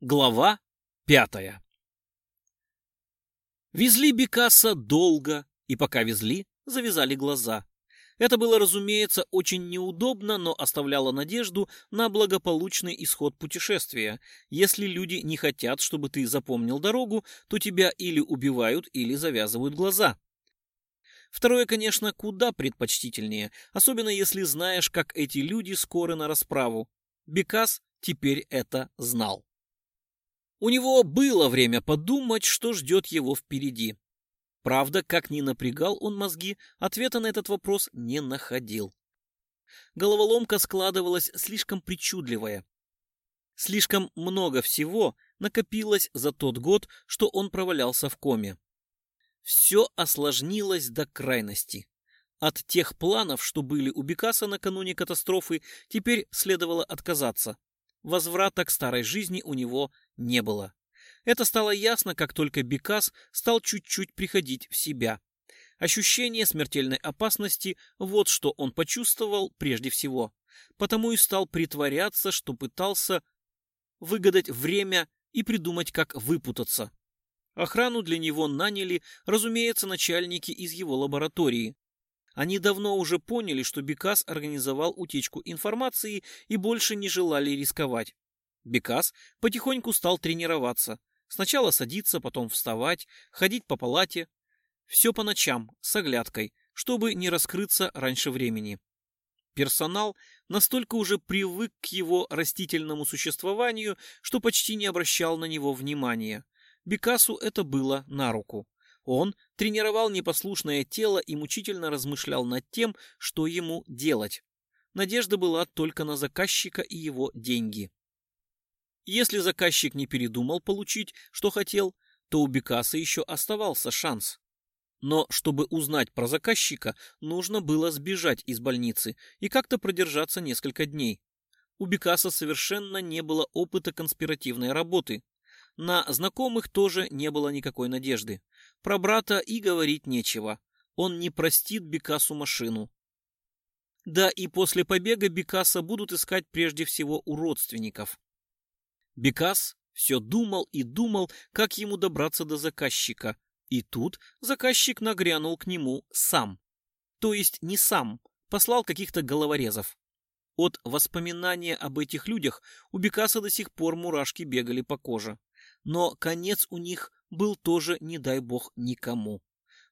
Глава пятая Везли Бекаса долго, и пока везли, завязали глаза. Это было, разумеется, очень неудобно, но оставляло надежду на благополучный исход путешествия. Если люди не хотят, чтобы ты запомнил дорогу, то тебя или убивают, или завязывают глаза. Второе, конечно, куда предпочтительнее, особенно если знаешь, как эти люди скоры на расправу. Бекас теперь это знал. У него было время подумать, что ждет его впереди. Правда, как ни напрягал он мозги, ответа на этот вопрос не находил. Головоломка складывалась слишком причудливая. Слишком много всего накопилось за тот год, что он провалялся в коме. Все осложнилось до крайности. От тех планов, что были у Бекаса накануне катастрофы, теперь следовало отказаться возврата к старой жизни у него не было. Это стало ясно, как только Бекас стал чуть-чуть приходить в себя. Ощущение смертельной опасности – вот что он почувствовал прежде всего. Потому и стал притворяться, что пытался выгадать время и придумать, как выпутаться. Охрану для него наняли, разумеется, начальники из его лаборатории. Они давно уже поняли, что Бекас организовал утечку информации и больше не желали рисковать. Бекас потихоньку стал тренироваться. Сначала садиться, потом вставать, ходить по палате. Все по ночам, с оглядкой, чтобы не раскрыться раньше времени. Персонал настолько уже привык к его растительному существованию, что почти не обращал на него внимания. Бекасу это было на руку. Он тренировал непослушное тело и мучительно размышлял над тем, что ему делать. Надежда была только на заказчика и его деньги. Если заказчик не передумал получить, что хотел, то у Бекаса еще оставался шанс. Но чтобы узнать про заказчика, нужно было сбежать из больницы и как-то продержаться несколько дней. У Бекаса совершенно не было опыта конспиративной работы. На знакомых тоже не было никакой надежды. Про брата и говорить нечего. Он не простит Бекасу машину. Да и после побега Бекаса будут искать прежде всего у родственников. Бекас все думал и думал, как ему добраться до заказчика. И тут заказчик нагрянул к нему сам. То есть не сам, послал каких-то головорезов. От воспоминания об этих людях у Бекаса до сих пор мурашки бегали по коже. Но конец у них был тоже, не дай бог, никому.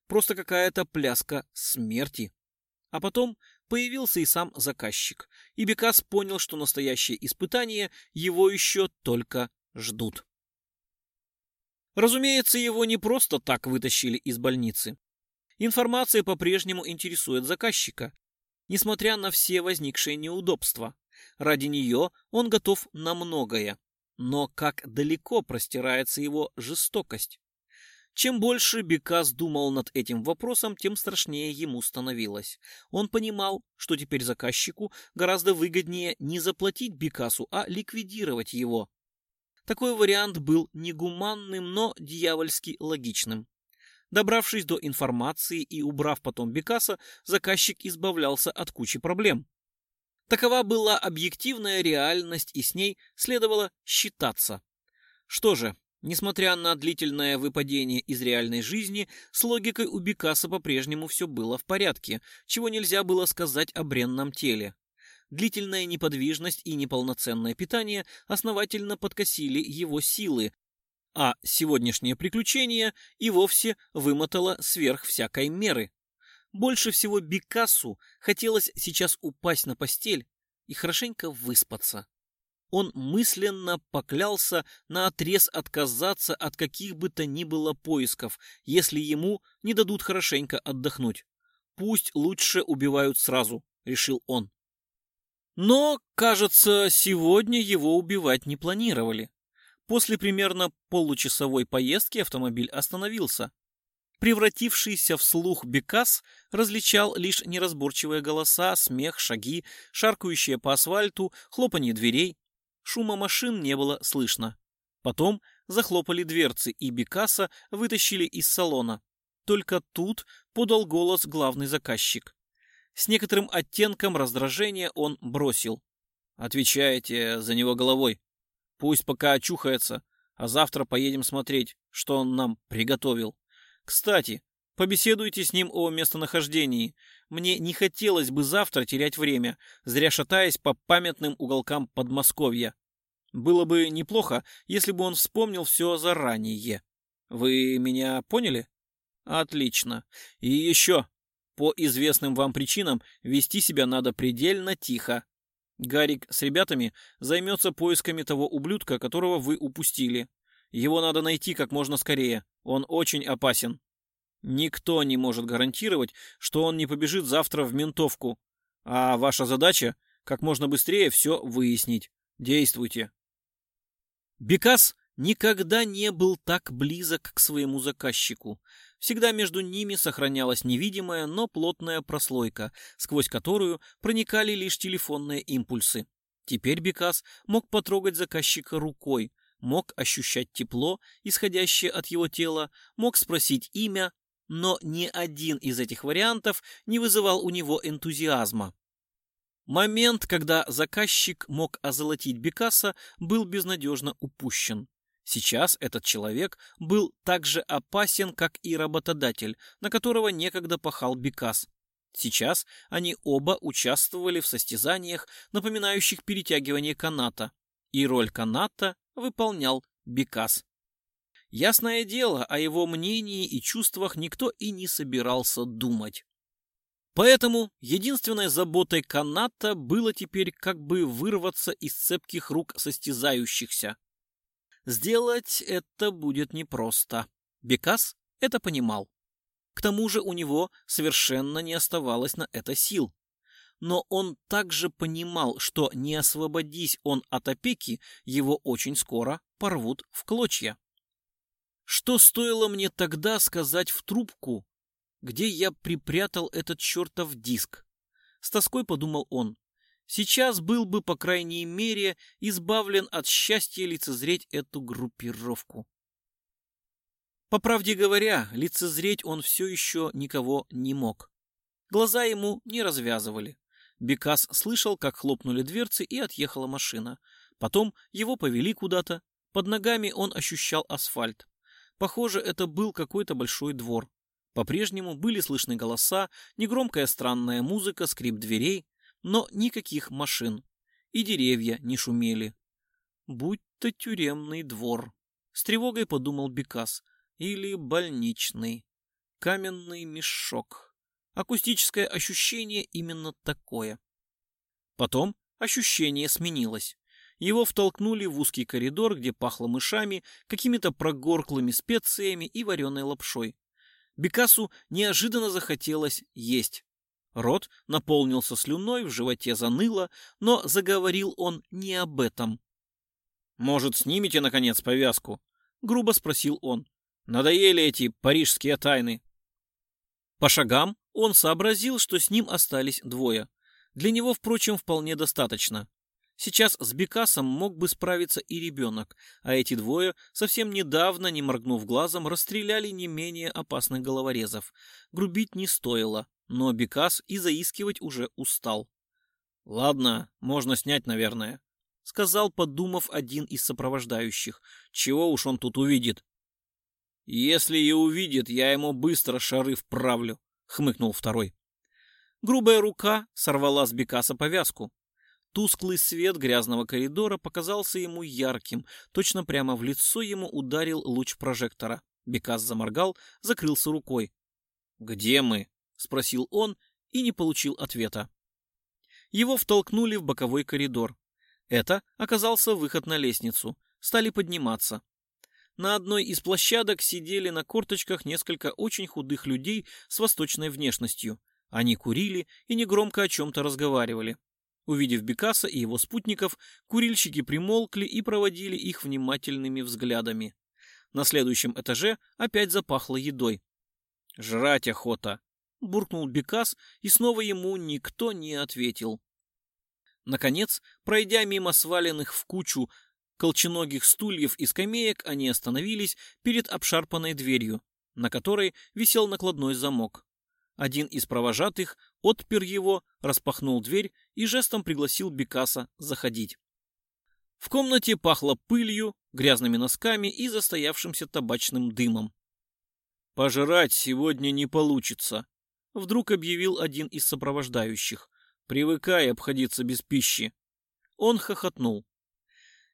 Просто какая-то пляска смерти. А потом появился и сам заказчик, и Бекас понял, что настоящее испытание его еще только ждут. Разумеется, его не просто так вытащили из больницы. Информация по-прежнему интересует заказчика, несмотря на все возникшие неудобства. Ради нее он готов на многое, но как далеко простирается его жестокость. Чем больше Бекас думал над этим вопросом, тем страшнее ему становилось. Он понимал, что теперь заказчику гораздо выгоднее не заплатить Бекасу, а ликвидировать его. Такой вариант был негуманным, но дьявольски логичным. Добравшись до информации и убрав потом Бекаса, заказчик избавлялся от кучи проблем. Такова была объективная реальность, и с ней следовало считаться. Что же, несмотря на длительное выпадение из реальной жизни, с логикой у Бекаса по-прежнему все было в порядке, чего нельзя было сказать о бренном теле. Длительная неподвижность и неполноценное питание основательно подкосили его силы, а сегодняшнее приключение и вовсе вымотало сверх всякой меры. Больше всего Бекасу хотелось сейчас упасть на постель и хорошенько выспаться. Он мысленно поклялся на отрез отказаться от каких бы то ни было поисков, если ему не дадут хорошенько отдохнуть. Пусть лучше убивают сразу, решил он. Но, кажется, сегодня его убивать не планировали. После примерно получасовой поездки автомобиль остановился превратившийся в слух Бекас различал лишь неразборчивые голоса, смех, шаги, шаркающие по асфальту, хлопанье дверей. Шума машин не было слышно. Потом захлопали дверцы, и Бекаса вытащили из салона. Только тут подал голос главный заказчик. С некоторым оттенком раздражения он бросил. «Отвечаете за него головой. Пусть пока очухается, а завтра поедем смотреть, что он нам приготовил». Кстати, побеседуйте с ним о местонахождении. Мне не хотелось бы завтра терять время, зря шатаясь по памятным уголкам Подмосковья. Было бы неплохо, если бы он вспомнил все заранее. Вы меня поняли? Отлично. И еще. По известным вам причинам вести себя надо предельно тихо. Гарик с ребятами займется поисками того ублюдка, которого вы упустили. Его надо найти как можно скорее. Он очень опасен. Никто не может гарантировать, что он не побежит завтра в ментовку. А ваша задача — как можно быстрее все выяснить. Действуйте. Бекас никогда не был так близок к своему заказчику. Всегда между ними сохранялась невидимая, но плотная прослойка, сквозь которую проникали лишь телефонные импульсы. Теперь Бекас мог потрогать заказчика рукой, мог ощущать тепло, исходящее от его тела, мог спросить имя, но ни один из этих вариантов не вызывал у него энтузиазма. Момент, когда заказчик мог озолотить Бекаса, был безнадежно упущен. Сейчас этот человек был так же опасен, как и работодатель, на которого некогда пахал Бекас. Сейчас они оба участвовали в состязаниях, напоминающих перетягивание каната. И роль каната выполнял Бекас. Ясное дело, о его мнении и чувствах никто и не собирался думать. Поэтому единственной заботой Каната было теперь как бы вырваться из цепких рук состязающихся. Сделать это будет непросто. Бекас это понимал. К тому же у него совершенно не оставалось на это сил но он также понимал, что не освободись он от опеки, его очень скоро порвут в клочья. Что стоило мне тогда сказать в трубку, где я припрятал этот чертов диск? С тоской подумал он. Сейчас был бы, по крайней мере, избавлен от счастья лицезреть эту группировку. По правде говоря, лицезреть он все еще никого не мог. Глаза ему не развязывали. Бекас слышал, как хлопнули дверцы и отъехала машина. Потом его повели куда-то. Под ногами он ощущал асфальт. Похоже, это был какой-то большой двор. По-прежнему были слышны голоса, негромкая странная музыка, скрип дверей, но никаких машин. И деревья не шумели. Будь-то тюремный двор. С тревогой подумал Бекас. Или больничный. Каменный мешок. Акустическое ощущение именно такое. Потом ощущение сменилось. Его втолкнули в узкий коридор, где пахло мышами, какими-то прогорклыми специями и вареной лапшой. Бекасу неожиданно захотелось есть. Рот наполнился слюной, в животе заныло, но заговорил он не об этом. «Может, снимите, наконец, повязку?» — грубо спросил он. «Надоели эти парижские тайны». По шагам он сообразил, что с ним остались двое. Для него, впрочем, вполне достаточно. Сейчас с Бекасом мог бы справиться и ребенок, а эти двое, совсем недавно, не моргнув глазом, расстреляли не менее опасных головорезов. Грубить не стоило, но Бекас и заискивать уже устал. «Ладно, можно снять, наверное», — сказал, подумав один из сопровождающих. «Чего уж он тут увидит?» «Если и увидит, я ему быстро шары вправлю», — хмыкнул второй. Грубая рука сорвала с Бекаса повязку. Тусклый свет грязного коридора показался ему ярким, точно прямо в лицо ему ударил луч прожектора. Бекас заморгал, закрылся рукой. «Где мы?» — спросил он и не получил ответа. Его втолкнули в боковой коридор. Это оказался выход на лестницу. Стали подниматься. На одной из площадок сидели на корточках несколько очень худых людей с восточной внешностью. Они курили и негромко о чем-то разговаривали. Увидев Бекаса и его спутников, курильщики примолкли и проводили их внимательными взглядами. На следующем этаже опять запахло едой. «Жрать охота!» — буркнул Бекас, и снова ему никто не ответил. Наконец, пройдя мимо сваленных в кучу колченогих стульев и скамеек они остановились перед обшарпанной дверью, на которой висел накладной замок. Один из провожатых отпер его, распахнул дверь и жестом пригласил Бекаса заходить. В комнате пахло пылью, грязными носками и застоявшимся табачным дымом. «Пожрать сегодня не получится», — вдруг объявил один из сопровождающих, привыкая обходиться без пищи. Он хохотнул.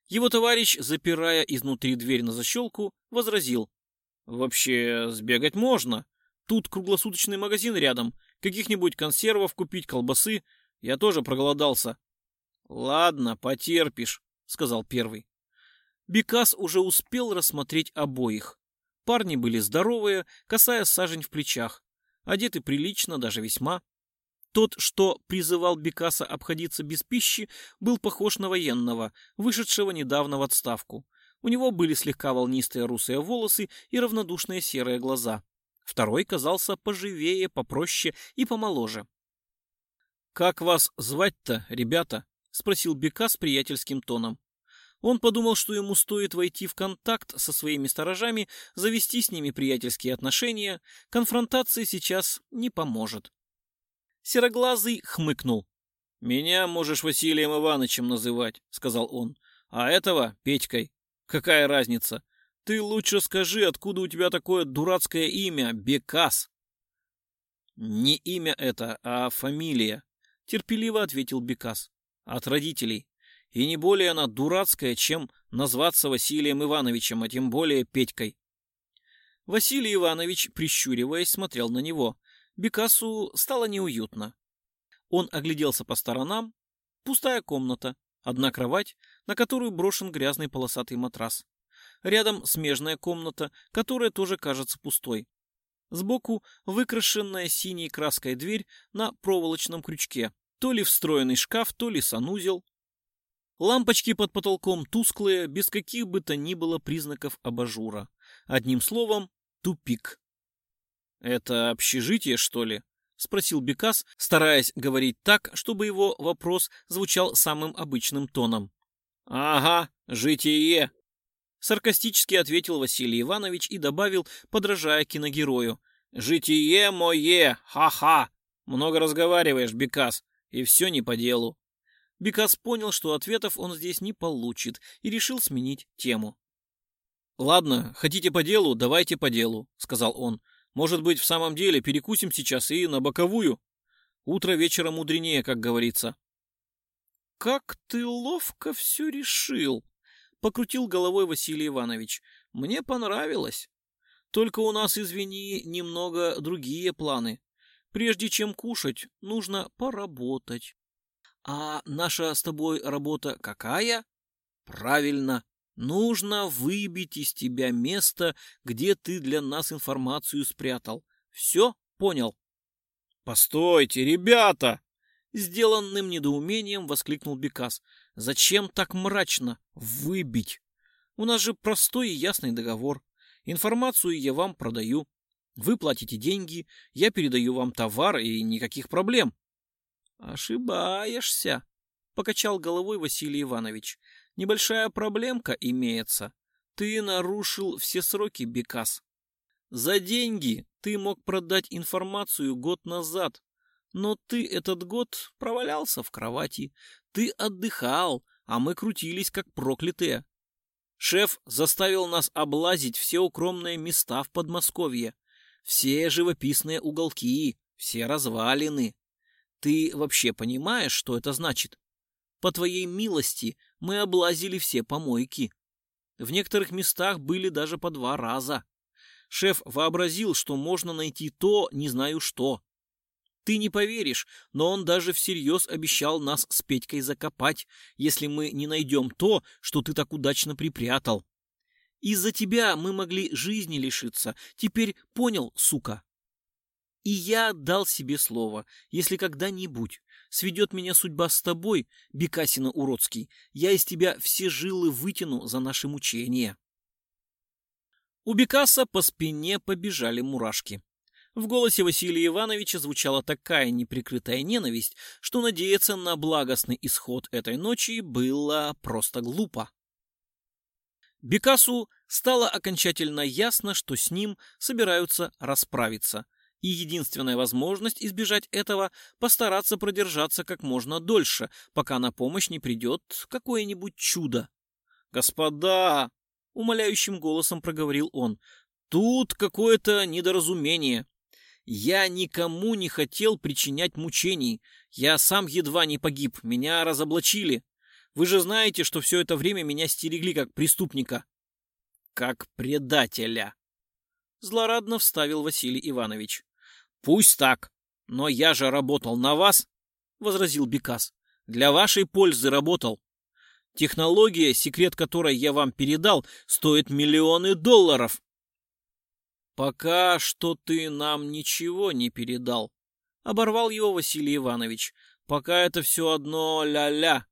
Его товарищ, запирая изнутри дверь на защелку, возразил. «Вообще, сбегать можно. Тут круглосуточный магазин рядом. Каких-нибудь консервов купить, колбасы. Я тоже проголодался». «Ладно, потерпишь», — сказал первый. Бекас уже успел рассмотреть обоих. Парни были здоровые, касая сажень в плечах. Одеты прилично, даже весьма. Тот, что призывал Бекаса обходиться без пищи, был похож на военного, вышедшего недавно в отставку. У него были слегка волнистые русые волосы и равнодушные серые глаза. Второй казался поживее, попроще и помоложе. «Как вас звать-то, ребята?» — спросил Бекас приятельским тоном. Он подумал, что ему стоит войти в контакт со своими сторожами, завести с ними приятельские отношения. Конфронтации сейчас не поможет. Сероглазый хмыкнул. «Меня можешь Василием Ивановичем называть», — сказал он. «А этого — Петькой. Какая разница? Ты лучше скажи, откуда у тебя такое дурацкое имя, Бекас?» «Не имя это, а фамилия», — терпеливо ответил Бекас. «От родителей. И не более она дурацкая, чем назваться Василием Ивановичем, а тем более Петькой». Василий Иванович, прищуриваясь, смотрел на него. Бекасу стало неуютно. Он огляделся по сторонам. Пустая комната, одна кровать, на которую брошен грязный полосатый матрас. Рядом смежная комната, которая тоже кажется пустой. Сбоку выкрашенная синей краской дверь на проволочном крючке. То ли встроенный шкаф, то ли санузел. Лампочки под потолком тусклые, без каких бы то ни было признаков абажура. Одним словом, тупик. «Это общежитие, что ли?» — спросил Бекас, стараясь говорить так, чтобы его вопрос звучал самым обычным тоном. «Ага, житие!» Саркастически ответил Василий Иванович и добавил, подражая киногерою. «Житие мое! Ха-ха! Много разговариваешь, Бекас, и все не по делу!» Бекас понял, что ответов он здесь не получит, и решил сменить тему. «Ладно, хотите по делу, давайте по делу», — сказал он. Может быть, в самом деле перекусим сейчас и на боковую? Утро вечера мудренее, как говорится. Как ты ловко все решил, покрутил головой Василий Иванович. Мне понравилось. Только у нас, извини, немного другие планы. Прежде чем кушать, нужно поработать. А наша с тобой работа какая? Правильно, Нужно выбить из тебя место, где ты для нас информацию спрятал. Все понял? Постойте, ребята! Сделанным недоумением воскликнул Бекас. Зачем так мрачно? Выбить! У нас же простой и ясный договор. Информацию я вам продаю. Вы платите деньги, я передаю вам товар и никаких проблем. Ошибаешься, покачал головой Василий Иванович. Небольшая проблемка имеется. Ты нарушил все сроки, Бекас. За деньги ты мог продать информацию год назад, но ты этот год провалялся в кровати. Ты отдыхал, а мы крутились как проклятые. Шеф заставил нас облазить все укромные места в Подмосковье, все живописные уголки, все развалины. Ты вообще понимаешь, что это значит? По твоей милости мы облазили все помойки. В некоторых местах были даже по два раза. Шеф вообразил, что можно найти то, не знаю что. Ты не поверишь, но он даже всерьез обещал нас с Петькой закопать, если мы не найдем то, что ты так удачно припрятал. Из-за тебя мы могли жизни лишиться. Теперь понял, сука? И я дал себе слово, если когда-нибудь Сведет меня судьба с тобой, Бекасина уродский, я из тебя все жилы вытяну за наши мучения. У Бекаса по спине побежали мурашки. В голосе Василия Ивановича звучала такая неприкрытая ненависть, что надеяться на благостный исход этой ночи было просто глупо. Бекасу стало окончательно ясно, что с ним собираются расправиться – и единственная возможность избежать этого – постараться продержаться как можно дольше, пока на помощь не придет какое-нибудь чудо. «Господа!» – умоляющим голосом проговорил он. «Тут какое-то недоразумение. Я никому не хотел причинять мучений. Я сам едва не погиб, меня разоблачили. Вы же знаете, что все это время меня стерегли как преступника». «Как предателя!» – злорадно вставил Василий Иванович. Пусть так, но я же работал на вас, возразил Бекас. Для вашей пользы работал. Технология, секрет которой я вам передал, стоит миллионы долларов. Пока что ты нам ничего не передал, оборвал его Василий Иванович. Пока это все одно ля-ля.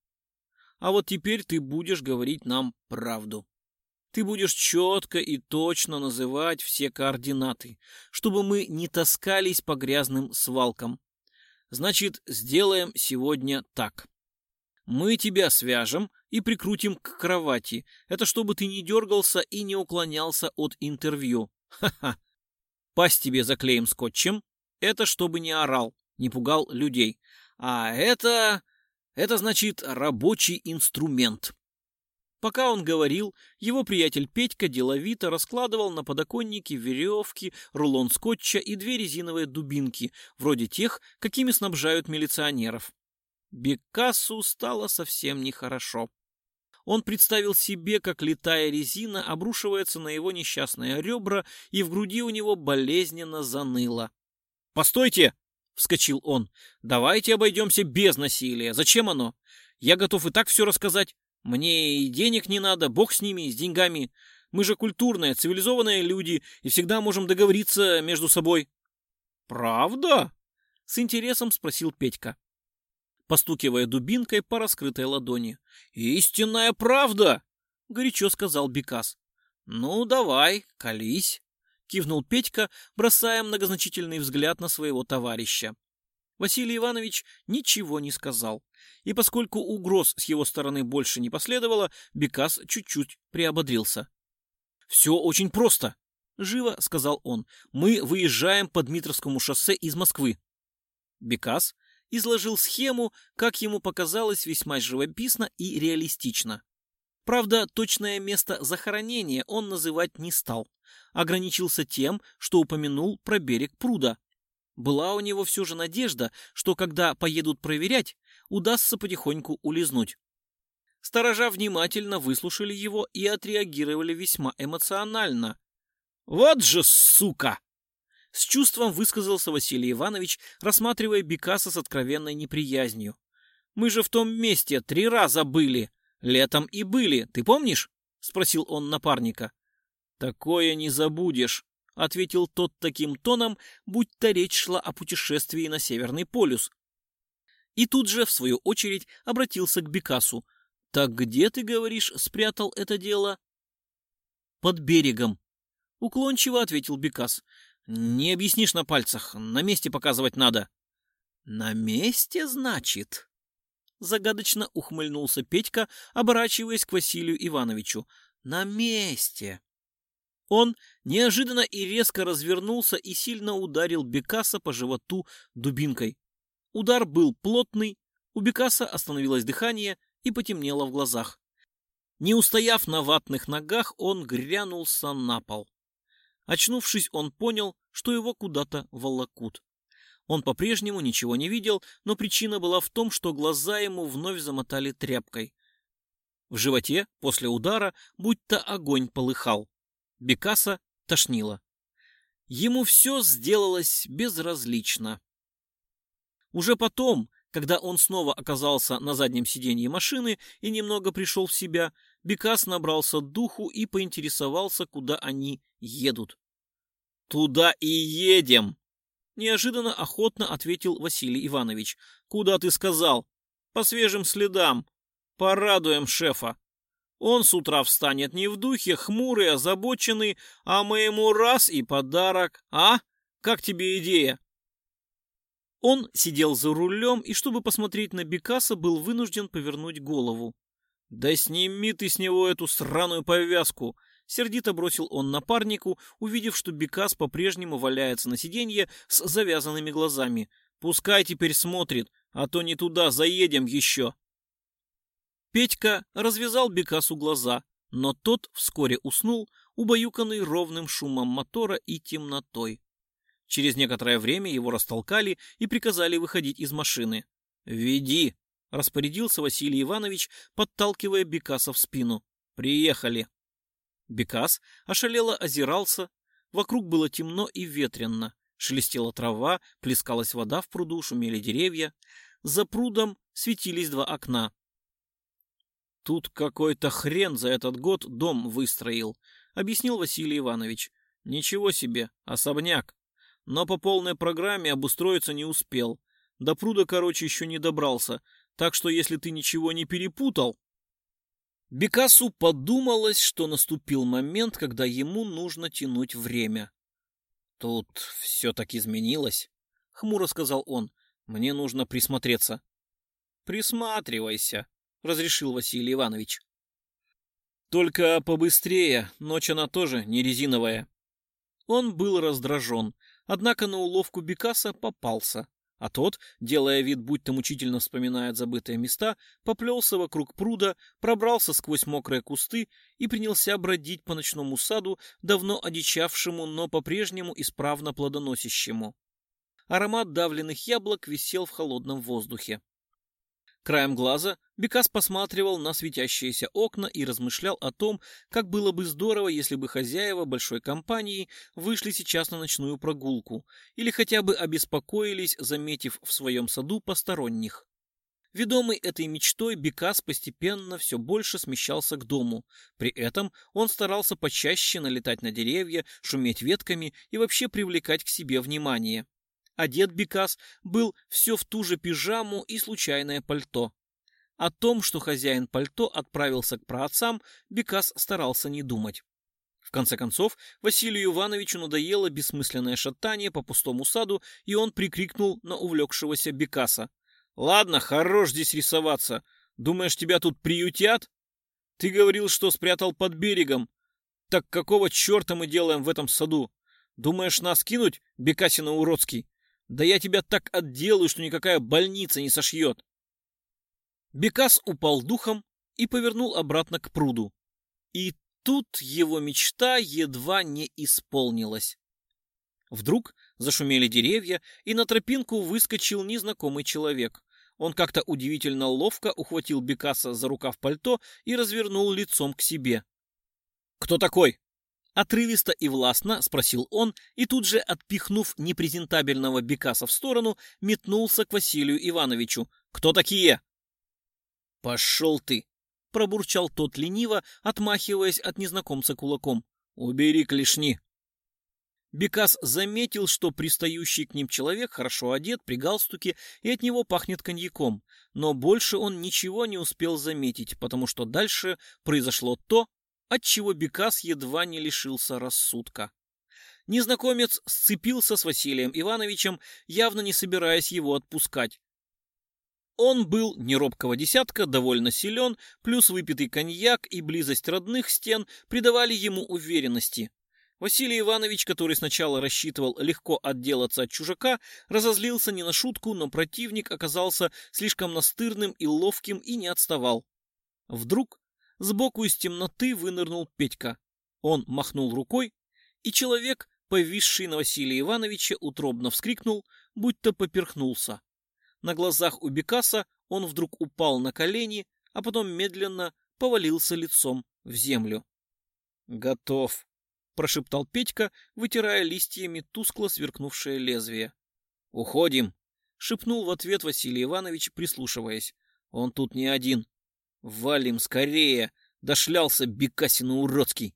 А вот теперь ты будешь говорить нам правду. Ты будешь четко и точно называть все координаты, чтобы мы не таскались по грязным свалкам. Значит, сделаем сегодня так. Мы тебя свяжем и прикрутим к кровати. Это чтобы ты не дергался и не уклонялся от интервью. Ха-ха. Пасть тебе заклеим скотчем. Это чтобы не орал, не пугал людей. А это... Это значит рабочий инструмент. Пока он говорил, его приятель Петька деловито раскладывал на подоконнике веревки, рулон скотча и две резиновые дубинки, вроде тех, какими снабжают милиционеров. Бекасу стало совсем нехорошо. Он представил себе, как летая резина обрушивается на его несчастные ребра, и в груди у него болезненно заныло. «Постойте!» — вскочил он. «Давайте обойдемся без насилия. Зачем оно? Я готов и так все рассказать. Мне и денег не надо, бог с ними, с деньгами. Мы же культурные, цивилизованные люди и всегда можем договориться между собой. Правда? С интересом спросил Петька, постукивая дубинкой по раскрытой ладони. Истинная правда! Горячо сказал Бекас. Ну, давай, колись. Кивнул Петька, бросая многозначительный взгляд на своего товарища. Василий Иванович ничего не сказал, и поскольку угроз с его стороны больше не последовало, Бекас чуть-чуть приободрился. «Все очень просто», — живо сказал он. «Мы выезжаем по Дмитровскому шоссе из Москвы». Бекас изложил схему, как ему показалось, весьма живописно и реалистично. Правда, точное место захоронения он называть не стал. Ограничился тем, что упомянул про берег пруда, была у него все же надежда, что когда поедут проверять, удастся потихоньку улизнуть. Сторожа внимательно выслушали его и отреагировали весьма эмоционально. «Вот же сука!» С чувством высказался Василий Иванович, рассматривая Бекаса с откровенной неприязнью. «Мы же в том месте три раза были. Летом и были, ты помнишь?» — спросил он напарника. «Такое не забудешь», — ответил тот таким тоном, будто речь шла о путешествии на Северный полюс. И тут же, в свою очередь, обратился к Бекасу. «Так где, ты говоришь, спрятал это дело?» «Под берегом», — уклончиво ответил Бекас. «Не объяснишь на пальцах, на месте показывать надо». «На месте, значит?» Загадочно ухмыльнулся Петька, оборачиваясь к Василию Ивановичу. «На месте!» Он неожиданно и резко развернулся и сильно ударил Бекаса по животу дубинкой. Удар был плотный, у Бекаса остановилось дыхание и потемнело в глазах. Не устояв на ватных ногах, он грянулся на пол. Очнувшись, он понял, что его куда-то волокут. Он по-прежнему ничего не видел, но причина была в том, что глаза ему вновь замотали тряпкой. В животе после удара будто огонь полыхал. Бекаса тошнило. Ему все сделалось безразлично. Уже потом, когда он снова оказался на заднем сиденье машины и немного пришел в себя, Бекас набрался духу и поинтересовался, куда они едут. «Туда и едем!» Неожиданно охотно ответил Василий Иванович. «Куда ты сказал?» «По свежим следам. Порадуем шефа!» Он с утра встанет не в духе, хмурый, озабоченный, а моему раз и подарок. А? Как тебе идея? Он сидел за рулем и, чтобы посмотреть на Бекаса, был вынужден повернуть голову. «Да сними ты с него эту сраную повязку!» Сердито бросил он напарнику, увидев, что Бекас по-прежнему валяется на сиденье с завязанными глазами. «Пускай теперь смотрит, а то не туда заедем еще!» Петька развязал Бекасу глаза, но тот вскоре уснул, убаюканный ровным шумом мотора и темнотой. Через некоторое время его растолкали и приказали выходить из машины. «Веди!» – распорядился Василий Иванович, подталкивая Бекаса в спину. «Приехали!» Бекас ошалело озирался. Вокруг было темно и ветренно. Шелестела трава, плескалась вода в пруду, шумели деревья. За прудом светились два окна. Тут какой-то хрен за этот год дом выстроил, объяснил Василий Иванович. Ничего себе, особняк. Но по полной программе обустроиться не успел. До пруда, короче, еще не добрался. Так что, если ты ничего не перепутал... Бекасу подумалось, что наступил момент, когда ему нужно тянуть время. «Тут все так изменилось», — хмуро сказал он. «Мне нужно присмотреться». «Присматривайся», — разрешил Василий Иванович. «Только побыстрее, ночь она тоже не резиновая». Он был раздражен, однако на уловку Бекаса попался, а тот, делая вид, будто мучительно вспоминает забытые места, поплелся вокруг пруда, пробрался сквозь мокрые кусты и принялся бродить по ночному саду, давно одичавшему, но по-прежнему исправно плодоносящему. Аромат давленных яблок висел в холодном воздухе. Краем глаза Бекас посматривал на светящиеся окна и размышлял о том, как было бы здорово, если бы хозяева большой компании вышли сейчас на ночную прогулку или хотя бы обеспокоились, заметив в своем саду посторонних. Ведомый этой мечтой, Бекас постепенно все больше смещался к дому. При этом он старался почаще налетать на деревья, шуметь ветками и вообще привлекать к себе внимание. Одет Бекас был все в ту же пижаму и случайное пальто. О том, что хозяин пальто отправился к праотцам, Бекас старался не думать. В конце концов, Василию Ивановичу надоело бессмысленное шатание по пустому саду, и он прикрикнул на увлекшегося Бекаса. «Ладно, хорош здесь рисоваться. Думаешь, тебя тут приютят? Ты говорил, что спрятал под берегом. Так какого черта мы делаем в этом саду? Думаешь, нас кинуть, Бекасина уродский? Да я тебя так отделаю, что никакая больница не сошьет. Бекас упал духом и повернул обратно к пруду. И тут его мечта едва не исполнилась. Вдруг зашумели деревья, и на тропинку выскочил незнакомый человек. Он как-то удивительно ловко ухватил Бекаса за рукав пальто и развернул лицом к себе. «Кто такой?» Отрывисто и властно спросил он, и тут же, отпихнув непрезентабельного Бекаса в сторону, метнулся к Василию Ивановичу. «Кто такие?» «Пошел ты!» — пробурчал тот лениво, отмахиваясь от незнакомца кулаком. «Убери клешни!» Бекас заметил, что пристающий к ним человек хорошо одет, при галстуке, и от него пахнет коньяком. Но больше он ничего не успел заметить, потому что дальше произошло то, отчего Бекас едва не лишился рассудка. Незнакомец сцепился с Василием Ивановичем, явно не собираясь его отпускать. Он был неробкого десятка, довольно силен, плюс выпитый коньяк и близость родных стен придавали ему уверенности. Василий Иванович, который сначала рассчитывал легко отделаться от чужака, разозлился не на шутку, но противник оказался слишком настырным и ловким и не отставал. Вдруг Сбоку из темноты вынырнул Петька. Он махнул рукой, и человек, повисший на Василия Ивановича, утробно вскрикнул, будто поперхнулся. На глазах у Бекаса он вдруг упал на колени, а потом медленно повалился лицом в землю. «Готов», — прошептал Петька, вытирая листьями тускло сверкнувшее лезвие. «Уходим», — шепнул в ответ Василий Иванович, прислушиваясь. «Он тут не один». «Валим скорее!» — дошлялся бекасину уродский.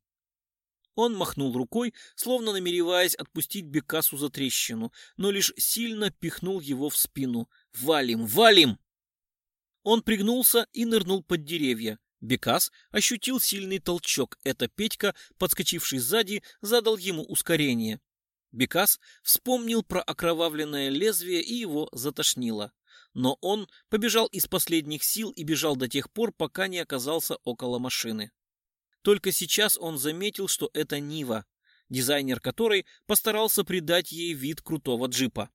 Он махнул рукой, словно намереваясь отпустить Бекасу за трещину, но лишь сильно пихнул его в спину. «Валим! Валим!» Он пригнулся и нырнул под деревья. Бекас ощутил сильный толчок. Это Петька, подскочивший сзади, задал ему ускорение. Бекас вспомнил про окровавленное лезвие и его затошнило но он побежал из последних сил и бежал до тех пор, пока не оказался около машины. Только сейчас он заметил, что это Нива, дизайнер которой постарался придать ей вид крутого джипа.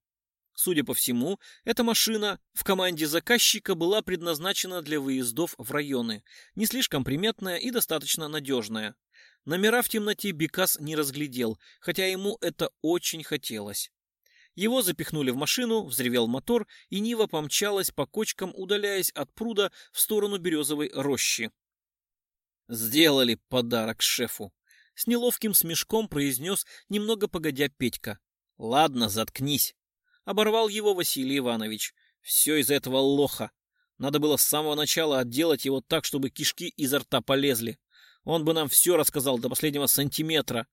Судя по всему, эта машина в команде заказчика была предназначена для выездов в районы, не слишком приметная и достаточно надежная. Номера в темноте Бекас не разглядел, хотя ему это очень хотелось. Его запихнули в машину, взревел мотор, и Нива помчалась по кочкам, удаляясь от пруда в сторону березовой рощи. «Сделали подарок шефу!» — с неловким смешком произнес, немного погодя Петька. «Ладно, заткнись!» — оборвал его Василий Иванович. «Все из этого лоха! Надо было с самого начала отделать его так, чтобы кишки изо рта полезли. Он бы нам все рассказал до последнего сантиметра,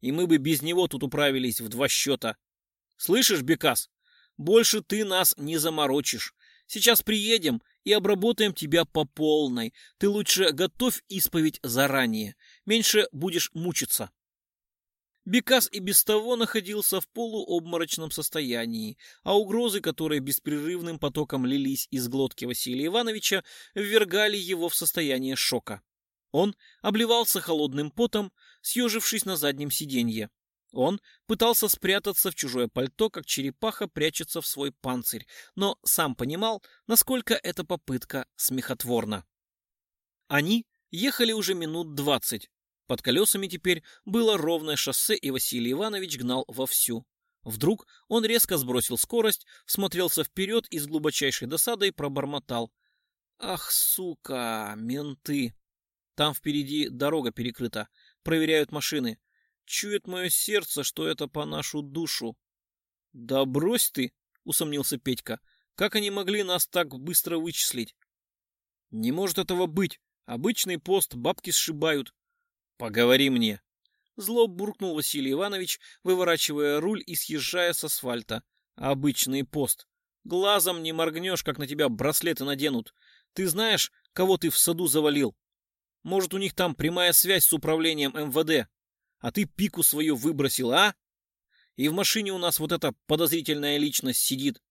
и мы бы без него тут управились в два счета!» Слышишь, Бекас, больше ты нас не заморочишь. Сейчас приедем и обработаем тебя по полной. Ты лучше готовь исповедь заранее. Меньше будешь мучиться. Бекас и без того находился в полуобморочном состоянии, а угрозы, которые беспрерывным потоком лились из глотки Василия Ивановича, ввергали его в состояние шока. Он обливался холодным потом, съежившись на заднем сиденье. Он пытался спрятаться в чужое пальто, как черепаха прячется в свой панцирь, но сам понимал, насколько эта попытка смехотворна. Они ехали уже минут двадцать. Под колесами теперь было ровное шоссе, и Василий Иванович гнал вовсю. Вдруг он резко сбросил скорость, смотрелся вперед и с глубочайшей досадой пробормотал. «Ах, сука, менты!» Там впереди дорога перекрыта. Проверяют машины. Чует мое сердце, что это по нашу душу. Да брось ты, усомнился Петька. Как они могли нас так быстро вычислить? Не может этого быть. Обычный пост бабки сшибают. Поговори мне. Зло буркнул Василий Иванович, выворачивая руль и съезжая с асфальта. Обычный пост. Глазом не моргнешь, как на тебя браслеты наденут. Ты знаешь, кого ты в саду завалил? Может, у них там прямая связь с управлением МВД? а ты пику свою выбросил, а? И в машине у нас вот эта подозрительная личность сидит.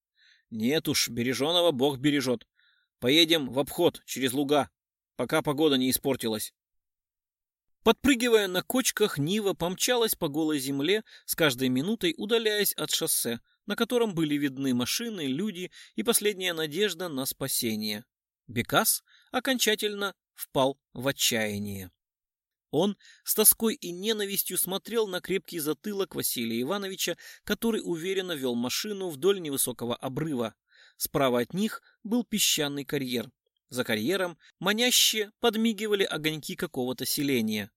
Нет уж, береженого бог бережет. Поедем в обход через луга, пока погода не испортилась. Подпрыгивая на кочках, Нива помчалась по голой земле, с каждой минутой удаляясь от шоссе, на котором были видны машины, люди и последняя надежда на спасение. Бекас окончательно впал в отчаяние. Он с тоской и ненавистью смотрел на крепкий затылок Василия Ивановича, который уверенно вел машину вдоль невысокого обрыва. Справа от них был песчаный карьер. За карьером маняще подмигивали огоньки какого-то селения.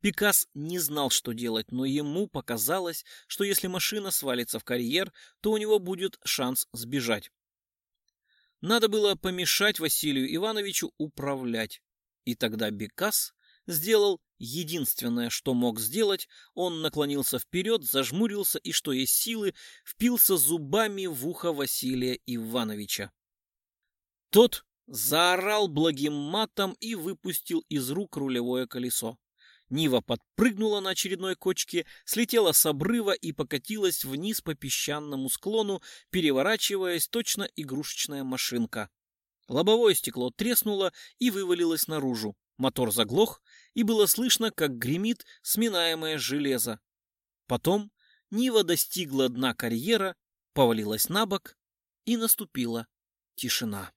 Пикас не знал, что делать, но ему показалось, что если машина свалится в карьер, то у него будет шанс сбежать. Надо было помешать Василию Ивановичу управлять. И тогда Бекас сделал единственное, что мог сделать, он наклонился вперед, зажмурился и, что есть силы, впился зубами в ухо Василия Ивановича. Тот заорал благим матом и выпустил из рук рулевое колесо. Нива подпрыгнула на очередной кочке, слетела с обрыва и покатилась вниз по песчаному склону, переворачиваясь точно игрушечная машинка. Лобовое стекло треснуло и вывалилось наружу. Мотор заглох, и было слышно, как гремит сминаемое железо. Потом Нива достигла дна карьера, повалилась на бок, и наступила тишина.